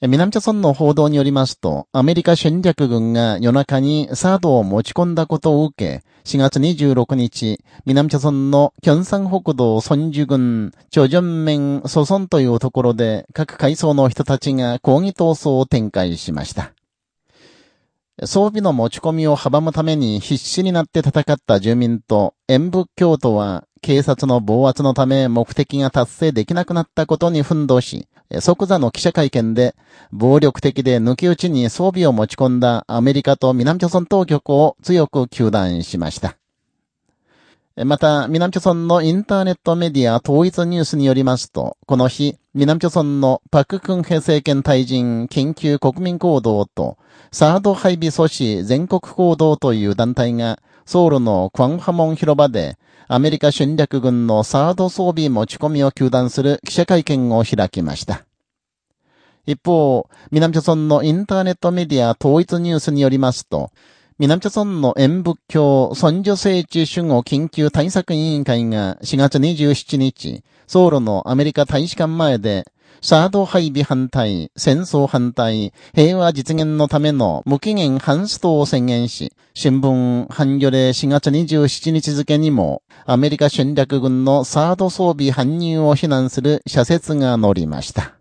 南朝村の報道によりますと、アメリカ戦略軍が夜中にサードを持ち込んだことを受け、4月26日、南朝村のキョンサン北道孫樹郡、チョジョンメン、ソソンというところで、各階層の人たちが抗議闘争を展開しました。装備の持ち込みを阻むために必死になって戦った住民と、演仏教徒は、警察の暴圧のため目的が達成できなくなったことに奮闘し、即座の記者会見で、暴力的で抜き打ちに装備を持ち込んだアメリカと南朝鮮当局を強く求断しました。また、南朝鮮のインターネットメディア統一ニュースによりますと、この日、南朝鮮のパククンヘ政権退陣研究国民行動と、サード配備阻止全国行動という団体が、ソウルのクワンハモン広場で、アメリカ戦略軍のサード装備持ち込みを求断する記者会見を開きました。一方、南朝村のインターネットメディア統一ニュースによりますと、南朝村の演仏教尊女聖地守護緊急対策委員会が4月27日、ソウルのアメリカ大使館前で、サード配備反対、戦争反対、平和実現のための無期限反ストを宣言し、新聞、半魚で4月27日付にも、アメリカ戦略軍のサード装備搬入を非難する社説が載りました。